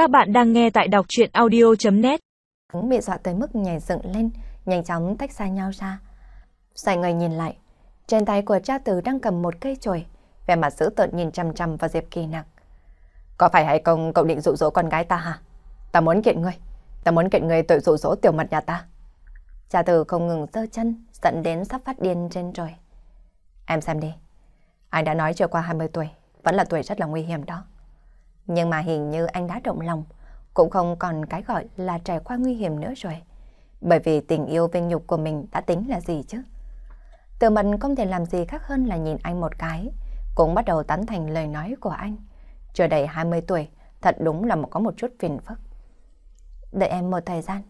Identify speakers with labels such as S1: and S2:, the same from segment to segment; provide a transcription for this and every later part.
S1: Các bạn đang nghe tại đọc chuyện audio.net
S2: Bị dọa tới mức nhảy dựng lên, nhanh chóng tách xa nhau ra. Xoay người nhìn lại, trên tay của cha tử đang cầm một cây chổi, vẻ mặt dữ tợn nhìn chằm chằm vào Diệp Kỳ nặng. Có phải hay không cậu định dụ dỗ con gái ta hả? Ta muốn kiện ngươi, ta muốn kiện ngươi tội dụ dỗ tiểu mật nhà ta. Cha tử không ngừng giơ chân, dẫn đến sắp phát điên trên trời. Em xem đi, anh đã nói chưa qua 20 tuổi, vẫn là tuổi rất là nguy hiểm đó. Nhưng mà hình như anh đã động lòng, cũng không còn cái gọi là trải qua nguy hiểm nữa rồi. Bởi vì tình yêu vinh nhục của mình đã tính là gì chứ? Từ mật không thể làm gì khác hơn là nhìn anh một cái, cũng bắt đầu tán thành lời nói của anh. Chưa đầy 20 tuổi, thật đúng là một có một chút phiền phức. Đợi em một thời gian,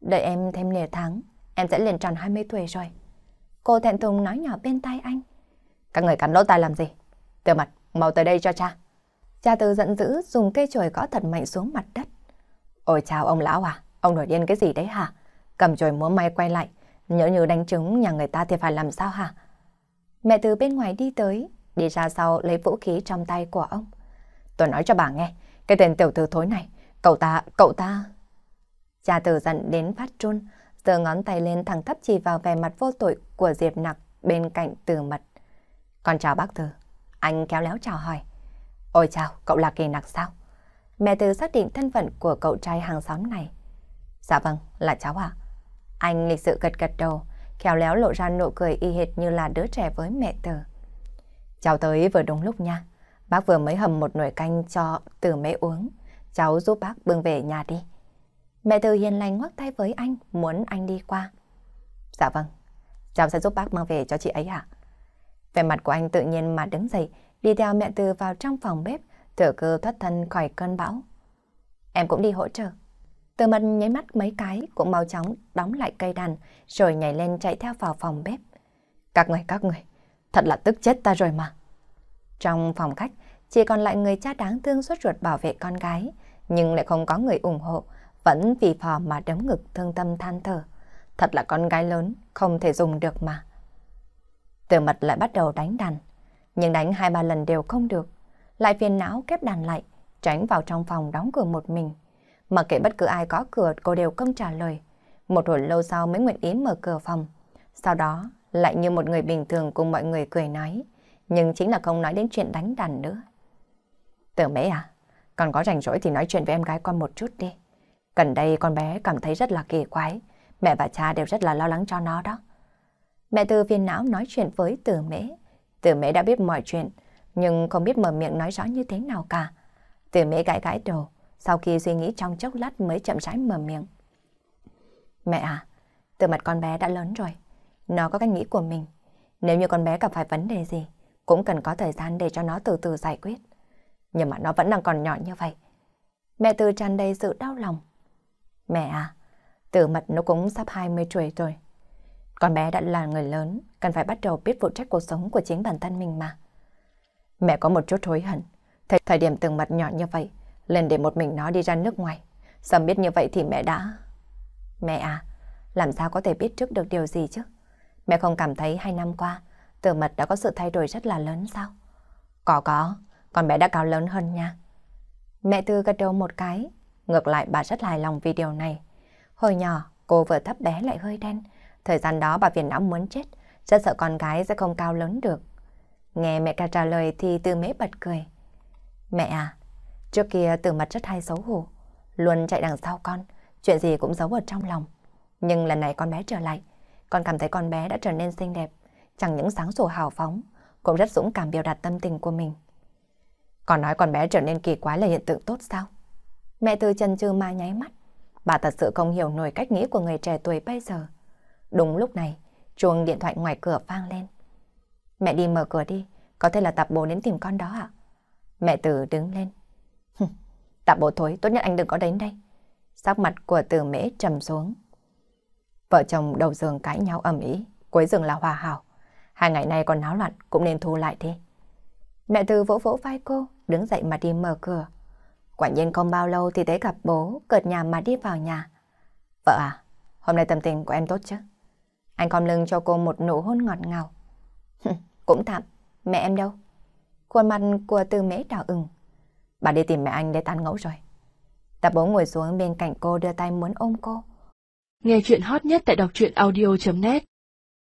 S2: đợi em thêm nửa tháng, em sẽ lên tròn 20 tuổi rồi. Cô thẹn thùng nói nhỏ bên tai anh. Các người cắn lỗ tai làm gì? Từ mặt, mau tới đây cho cha. Cha từ giận dữ dùng cây chổi gõ thật mạnh xuống mặt đất. Ôi chào ông lão à, ông nổi điên cái gì đấy hả? Cầm chổi múa may quay lại, nhớ như đánh trúng nhà người ta thì phải làm sao hả? Mẹ từ bên ngoài đi tới, đi ra sau lấy vũ khí trong tay của ông. Tôi nói cho bà nghe, cái tên tiểu thư thối này, cậu ta, cậu ta... Cha từ giận đến phát run, giơ ngón tay lên thẳng thấp chỉ vào vẻ mặt vô tội của Diệp Nặc bên cạnh từ mật. Con chào bác Từ. Anh kéo léo chào hỏi. Ôi chào, cậu là kỳ nặc sao? Mẹ Từ xác định thân phận của cậu trai hàng xóm này. Dạ vâng, là cháu ạ. Anh lịch sự gật gật đầu, khéo léo lộ ra nụ cười y hệt như là đứa trẻ với mẹ Từ. Cháu tới vừa đúng lúc nha. Bác vừa mới hầm một nồi canh cho Từ mẹ uống. Cháu giúp bác bưng về nhà đi. Mẹ Từ hiền lành ngoắc tay với anh, muốn anh đi qua. Dạ vâng, cháu sẽ giúp bác mang về cho chị ấy ạ. Về mặt của anh tự nhiên mà đứng dậy, đi theo mẹ Từ vào trong phòng bếp, thừa cơ thoát thân khỏi cơn bão. Em cũng đi hỗ trợ. Từ mặt nháy mắt mấy cái, cũng mau chóng đóng lại cây đàn, rồi nhảy lên chạy theo vào phòng bếp. Các người, các người, thật là tức chết ta rồi mà. Trong phòng khách, chỉ còn lại người cha đáng thương suốt ruột bảo vệ con gái, nhưng lại không có người ủng hộ, vẫn vì phò mà đấm ngực thương tâm than thở. Thật là con gái lớn, không thể dùng được mà. Từ mật lại bắt đầu đánh đàn, nhưng đánh hai ba lần đều không được. Lại phiền não kép đàn lại, tránh vào trong phòng đóng cửa một mình. Mặc kệ bất cứ ai có cửa cô đều không trả lời. Một hồi lâu sau mới nguyện ý mở cửa phòng. Sau đó lại như một người bình thường cùng mọi người cười nói. Nhưng chính là không nói đến chuyện đánh đàn nữa. Tử mẹ à, còn có rảnh rỗi thì nói chuyện với em gái con một chút đi. Gần đây con bé cảm thấy rất là kỳ quái. Mẹ và cha đều rất là lo lắng cho nó đó. Mẹ từ phiền não nói chuyện với Tử Mễ từ Mễ đã biết mọi chuyện, nhưng không biết mở miệng nói rõ như thế nào cả. từ Mễ gãi gãi đầu, sau khi suy nghĩ trong chốc lát mới chậm rãi mở miệng. Mẹ à, từ mặt con bé đã lớn rồi. Nó có cách nghĩ của mình. Nếu như con bé gặp phải vấn đề gì, cũng cần có thời gian để cho nó từ từ giải quyết. Nhưng mà nó vẫn đang còn nhỏ như vậy. Mẹ từ tràn đầy sự đau lòng. Mẹ à, từ mặt nó cũng sắp 20 tuổi rồi. Con bé đã là người lớn, cần phải bắt đầu biết phụ trách cuộc sống của chính bản thân mình mà. Mẹ có một chút hối hận. Thời, thời điểm từng mặt nhỏ như vậy, lên để một mình nó đi ra nước ngoài. Sớm biết như vậy thì mẹ đã... Mẹ à, làm sao có thể biết trước được điều gì chứ? Mẹ không cảm thấy hai năm qua, từ mật đã có sự thay đổi rất là lớn sao? Có có, con bé đã cao lớn hơn nha. Mẹ Tư gật đầu một cái, ngược lại bà rất hài lòng vì điều này. Hồi nhỏ, cô vừa thấp bé lại hơi đen, Thời gian đó bà phiền não muốn chết, rất sợ con gái sẽ không cao lớn được. Nghe mẹ ca trả lời thì từ mễ bật cười. Mẹ à, trước kia từ mặt rất hay xấu hổ, luôn chạy đằng sau con, chuyện gì cũng giấu ở trong lòng. Nhưng lần này con bé trở lại, con cảm thấy con bé đã trở nên xinh đẹp, chẳng những sáng sủa hào phóng, cũng rất dũng cảm biểu đạt tâm tình của mình. Còn nói con bé trở nên kỳ quái là hiện tượng tốt sao? Mẹ từ chân chừ mà nháy mắt. Bà thật sự không hiểu nổi cách nghĩ của người trẻ tuổi bây giờ. Đúng lúc này, chuông điện thoại ngoài cửa vang lên. Mẹ đi mở cửa đi, có thể là tạp bố đến tìm con đó ạ. Mẹ Tử đứng lên. tạp bố thối, tốt nhất anh đừng có đến đây. Sắc mặt của Tử Mễ trầm xuống. Vợ chồng đầu giường cãi nhau ầm ĩ, cuối giường là hòa hảo. Hai ngày nay còn náo loạn, cũng nên thu lại đi. Mẹ Tử vỗ vỗ vai cô, đứng dậy mà đi mở cửa. Quả nhiên không bao lâu thì thấy gặp bố, cợt nhà mà đi vào nhà. Vợ à, hôm nay tâm tình của em tốt chứ? Anh khom lưng cho cô một nụ hôn ngọt ngào. Cũng tạm, mẹ em đâu? Khuôn mặt của tư mễ đỏ ửng. Bà đi tìm mẹ anh để tán ngẫu rồi. Tạ bố ngồi xuống bên cạnh cô đưa tay muốn ôm cô.
S3: Nghe chuyện hot nhất tại đọc truyện audio.net